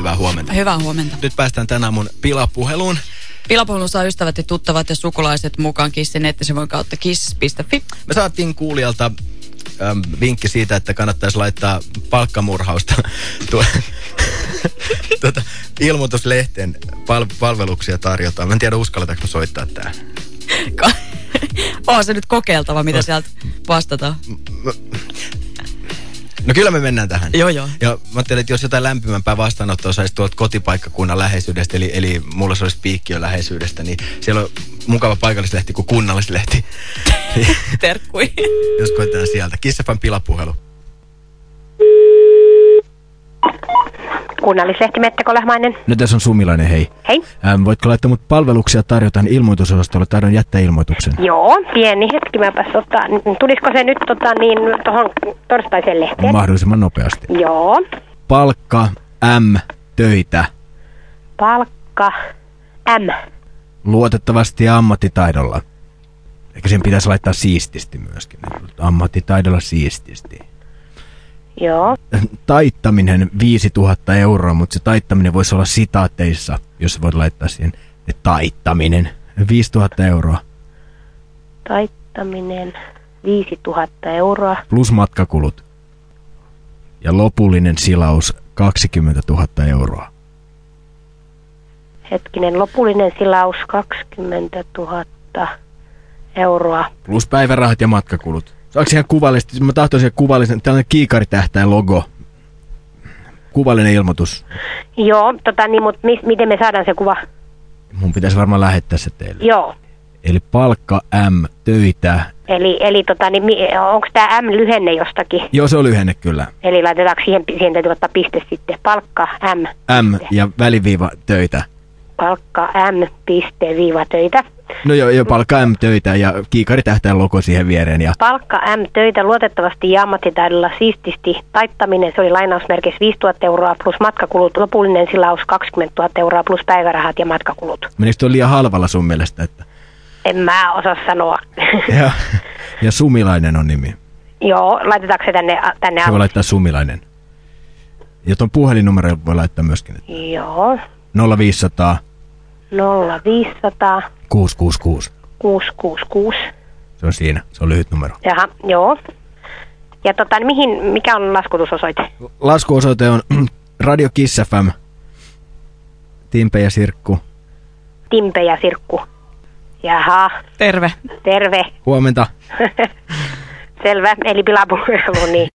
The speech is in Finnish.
Hyvää huomenta. Hyvää huomenta. Nyt päästään tänään aamun pilapuheluun. Pilapuhelun saa ystävät ja tuttavat ja sukulaiset mukaan Kissin nettisivun kautta kiss.fi. Me saatiin kuulijalta äm, vinkki siitä, että kannattaisi laittaa palkkamurhausta tuo, tuota, ilmoituslehten pal- palveluksia tarjotaan. Mä en tiedä, uskalletaanko soittaa tää. On se nyt kokeiltava, mitä sieltä vastataan. No kyllä me mennään tähän. Joo, joo. Ja mä ajattelin, että jos jotain lämpimämpää vastaanottoa saisi tuolta kotipaikkakunnan läheisyydestä, eli, eli mulla se olisi piikkiö läheisyydestä, niin siellä on mukava paikallislehti kuin kunnallislehti. Terkkui. jos koetaan sieltä. Kissafan pilapuhelu. Kunnallislehti Mette Kolehmainen. No tässä on Sumilainen, hei. Hei. Ähm, voitko laittaa mut palveluksia tarjotaan ilmoitusosastolla? Taidon jättää ilmoituksen. Joo, pieni hetki mäpäs ottaa. Tulisiko se nyt tota, niin, tuohon torstaiseen lehteen? Mahdollisimman nopeasti. Joo. Palkka, M, töitä. Palkka. M. Luotettavasti ja ammattitaidolla. Ehkä sen pitäisi laittaa siististi myöskin. Ammattitaidolla siististi. Joo. Taittaminen 5000 euroa, mutta se taittaminen voisi olla sitaateissa, jos voit laittaa siihen taittaminen 5000 euroa Taittaminen 5000 euroa. plus matkakulut. Ja lopullinen silaus 20 000 euroa. Hetkinen, lopullinen silaus 20 000 euroa. Plus päivärahat ja matkakulut. Saako ihan kuvallisesti, mä tahtoisin kuvallisen, tällainen kiikaritähtäin logo. Kuvallinen ilmoitus. Joo, tota niin, mutta mis, miten me saadaan se kuva? Mun pitäisi varmaan lähettää se teille. Joo. Eli palkka M, töitä. Eli, eli tota, niin, onko tämä M lyhenne jostakin? Joo, se on lyhenne kyllä. Eli laitetaanko siihen, siihen täytyy ottaa piste sitten. Palkka M. M ja väliviiva töitä. Palkka M. Piste viiva töitä. No joo, jo palkka M töitä ja kiikaritähtäin logo siihen viereen. Ja Palkka M. Töitä luotettavasti ja ammattitaidolla siististi. Taittaminen, se oli lainausmerkissä 5000 euroa plus matkakulut. Lopullinen silaus 20 000 euroa plus päivärahat ja matkakulut. menikö tuo liian halvalla sun mielestä? Että... En mä osaa sanoa. Ja, ja Sumilainen on nimi. Joo, laitetaanko se tänne, tänne Se voi laittaa Sumilainen. Ja tuon puhelinnumero voi laittaa myöskin. Joo. 0500 0500 666. 666. Se on siinä. Se on lyhyt numero. Jaha, joo. Ja tota, niin mihin, mikä on laskutusosoite? Laskuosoite on Radio Kiss FM. Timpe ja Sirkku. Timpe ja Sirkku. Jaha, Terve. terve. Huomenta. Selvä, eli pilapuhelu, niin.